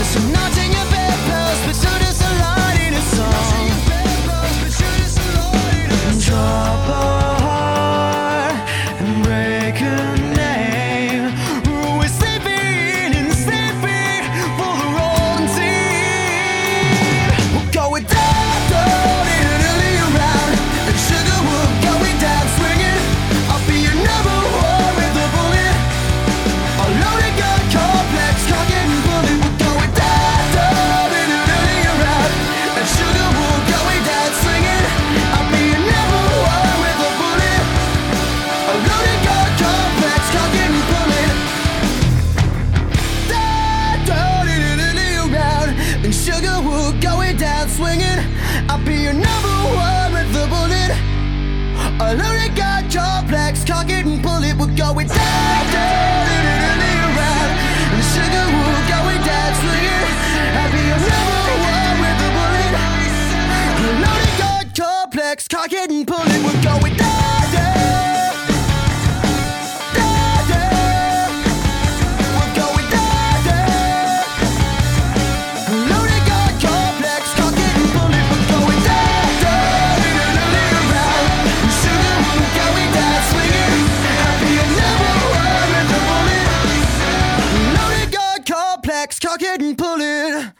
promise of nothing I'll be your number one with the bullet. A loaded gun, jaw blacks, cocked and bullet. We're going down, down, down, down, around. And sugar will go and down, slinger. I'll be your number one with the bullet. A loaded gun, jaw blacks, cocked and bullet. wax, cock it and pull it.